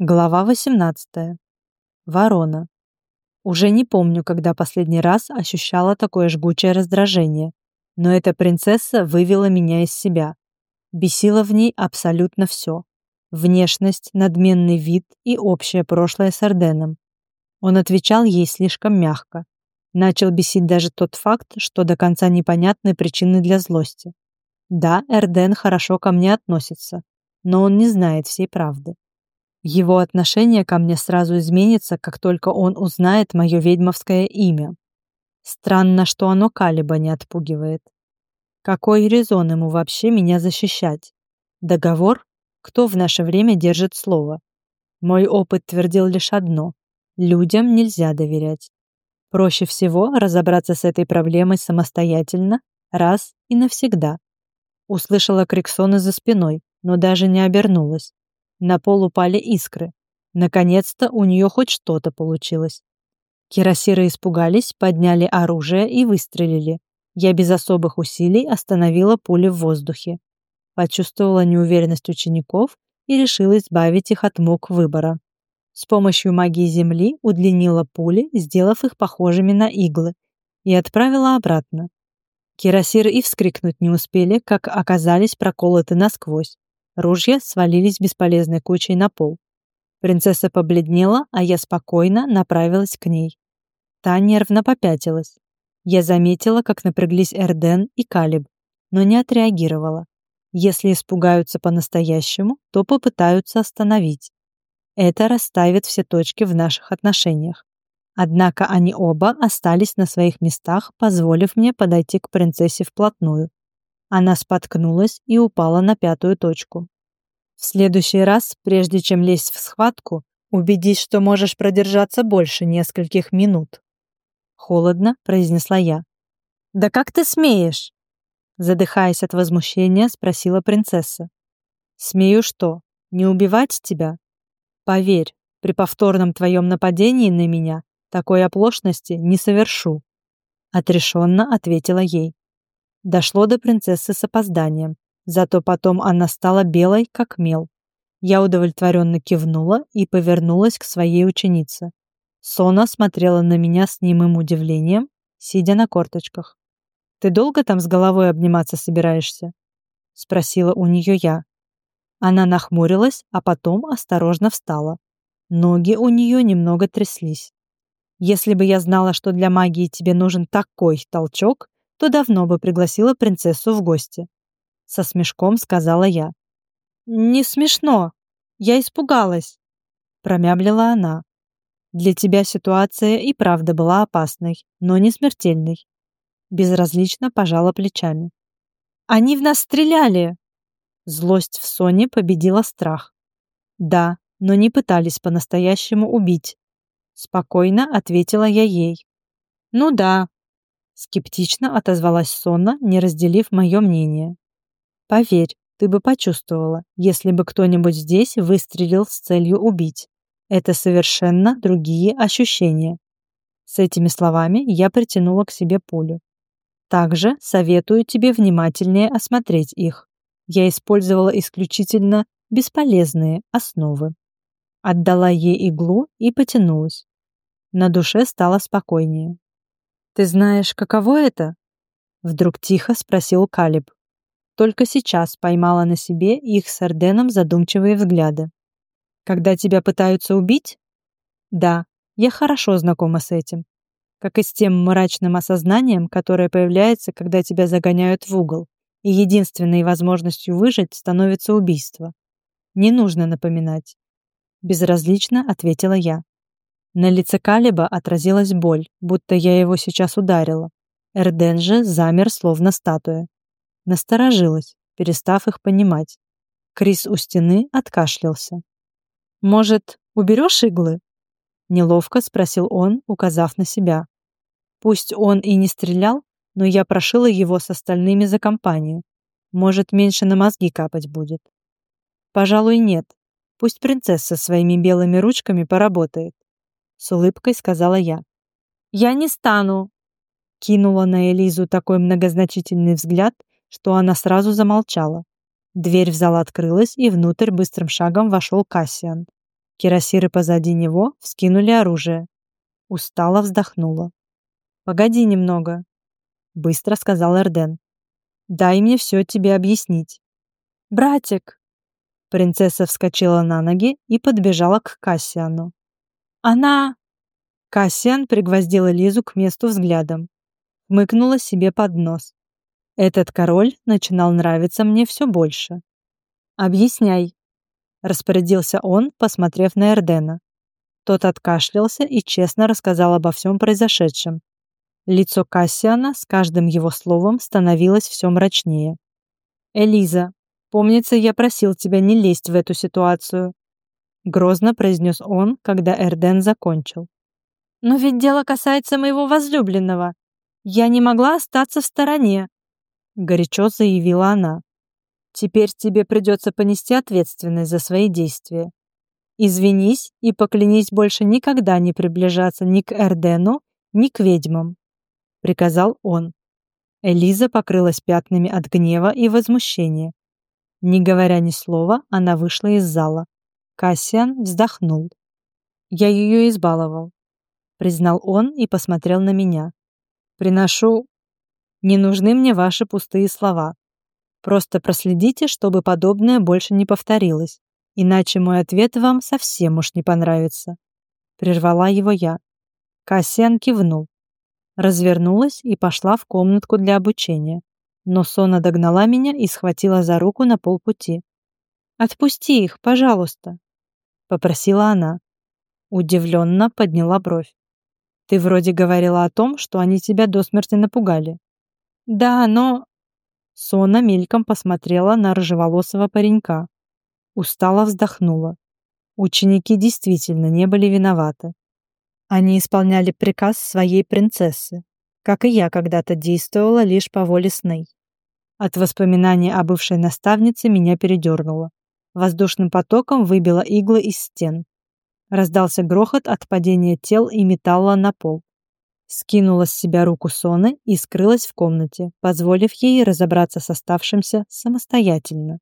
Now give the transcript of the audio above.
Глава 18. Ворона. Уже не помню, когда последний раз ощущала такое жгучее раздражение, но эта принцесса вывела меня из себя. Бесило в ней абсолютно все. Внешность, надменный вид и общее прошлое с Эрденом. Он отвечал ей слишком мягко. Начал бесить даже тот факт, что до конца непонятны причины для злости. Да, Эрден хорошо ко мне относится, но он не знает всей правды. Его отношение ко мне сразу изменится, как только он узнает мое ведьмовское имя. Странно, что оно Калиба не отпугивает. Какой резон ему вообще меня защищать? Договор? Кто в наше время держит слово? Мой опыт твердил лишь одно. Людям нельзя доверять. Проще всего разобраться с этой проблемой самостоятельно, раз и навсегда. Услышала крик Сона за спиной, но даже не обернулась. На пол упали искры. Наконец-то у нее хоть что-то получилось. Кирасиры испугались, подняли оружие и выстрелили. Я без особых усилий остановила пули в воздухе. Почувствовала неуверенность учеников и решила избавить их от мук выбора. С помощью магии Земли удлинила пули, сделав их похожими на иглы, и отправила обратно. Кирасиры и вскрикнуть не успели, как оказались проколоты насквозь. Ружья свалились бесполезной кучей на пол. Принцесса побледнела, а я спокойно направилась к ней. Та нервно попятилась. Я заметила, как напряглись Эрден и Калиб, но не отреагировала. Если испугаются по-настоящему, то попытаются остановить. Это расставит все точки в наших отношениях. Однако они оба остались на своих местах, позволив мне подойти к принцессе вплотную. Она споткнулась и упала на пятую точку. В следующий раз, прежде чем лезть в схватку, убедись, что можешь продержаться больше нескольких минут. Холодно произнесла я. «Да как ты смеешь?» Задыхаясь от возмущения, спросила принцесса. «Смею что? Не убивать тебя? Поверь, при повторном твоем нападении на меня такой оплошности не совершу», отрешенно ответила ей. Дошло до принцессы с опозданием, зато потом она стала белой, как мел. Я удовлетворенно кивнула и повернулась к своей ученице. Сона смотрела на меня с немым удивлением, сидя на корточках. «Ты долго там с головой обниматься собираешься?» — спросила у нее я. Она нахмурилась, а потом осторожно встала. Ноги у нее немного тряслись. «Если бы я знала, что для магии тебе нужен такой толчок, то давно бы пригласила принцессу в гости. Со смешком сказала я. «Не смешно. Я испугалась», — промямлила она. «Для тебя ситуация и правда была опасной, но не смертельной». Безразлично пожала плечами. «Они в нас стреляли!» Злость в Соне победила страх. «Да, но не пытались по-настоящему убить», — спокойно ответила я ей. «Ну да, Скептично отозвалась Сонна, не разделив мое мнение. «Поверь, ты бы почувствовала, если бы кто-нибудь здесь выстрелил с целью убить. Это совершенно другие ощущения». С этими словами я притянула к себе пулю. Также советую тебе внимательнее осмотреть их. Я использовала исключительно бесполезные основы. Отдала ей иглу и потянулась. На душе стало спокойнее. «Ты знаешь, каково это?» Вдруг тихо спросил Калиб. Только сейчас поймала на себе их с Эрденом задумчивые взгляды. «Когда тебя пытаются убить?» «Да, я хорошо знакома с этим. Как и с тем мрачным осознанием, которое появляется, когда тебя загоняют в угол, и единственной возможностью выжить становится убийство. Не нужно напоминать». Безразлично ответила я. На лице Калиба отразилась боль, будто я его сейчас ударила. Эрден же замер, словно статуя. Насторожилась, перестав их понимать. Крис у стены откашлялся. «Может, уберешь иглы?» Неловко спросил он, указав на себя. Пусть он и не стрелял, но я прошила его с остальными за компанию. Может, меньше на мозги капать будет. Пожалуй, нет. Пусть принцесса своими белыми ручками поработает с улыбкой сказала я. «Я не стану!» Кинула на Элизу такой многозначительный взгляд, что она сразу замолчала. Дверь в зал открылась, и внутрь быстрым шагом вошел Кассиан. Кирасиры позади него вскинули оружие. Устало вздохнула. «Погоди немного», — быстро сказал Эрден. «Дай мне все тебе объяснить». «Братик!» Принцесса вскочила на ноги и подбежала к Кассиану. «Она...» Кассиан пригвоздила Лизу к месту взглядом. Мыкнула себе под нос. Этот король начинал нравиться мне все больше. «Объясняй», — распорядился он, посмотрев на Эрдена. Тот откашлялся и честно рассказал обо всем произошедшем. Лицо Кассиана с каждым его словом становилось все мрачнее. «Элиза, помнится, я просил тебя не лезть в эту ситуацию», — грозно произнес он, когда Эрден закончил. «Но ведь дело касается моего возлюбленного. Я не могла остаться в стороне», — горячо заявила она. Теперь тебе придется понести ответственность за свои действия. Извинись и поклянись больше никогда не приближаться ни к Эрдену, ни к ведьмам», — приказал он. Элиза покрылась пятнами от гнева и возмущения. Не говоря ни слова, она вышла из зала. Кассиан вздохнул. «Я ее избаловал», — признал он и посмотрел на меня. «Приношу... Не нужны мне ваши пустые слова. Просто проследите, чтобы подобное больше не повторилось, иначе мой ответ вам совсем уж не понравится. Прервала его я. Кассиан кивнул. Развернулась и пошла в комнатку для обучения. Но Сона догнала меня и схватила за руку на полпути. «Отпусти их, пожалуйста», — попросила она. Удивленно подняла бровь. «Ты вроде говорила о том, что они тебя до смерти напугали». «Да, но...» Сона мельком посмотрела на рыжеволосого паренька. Устало вздохнула. Ученики действительно не были виноваты. Они исполняли приказ своей принцессы, как и я когда-то действовала лишь по воле Сней. От воспоминаний о бывшей наставнице меня передернуло. Воздушным потоком выбило иглы из стен. Раздался грохот от падения тел и металла на пол скинула с себя руку Соны и скрылась в комнате, позволив ей разобраться с оставшимся самостоятельно.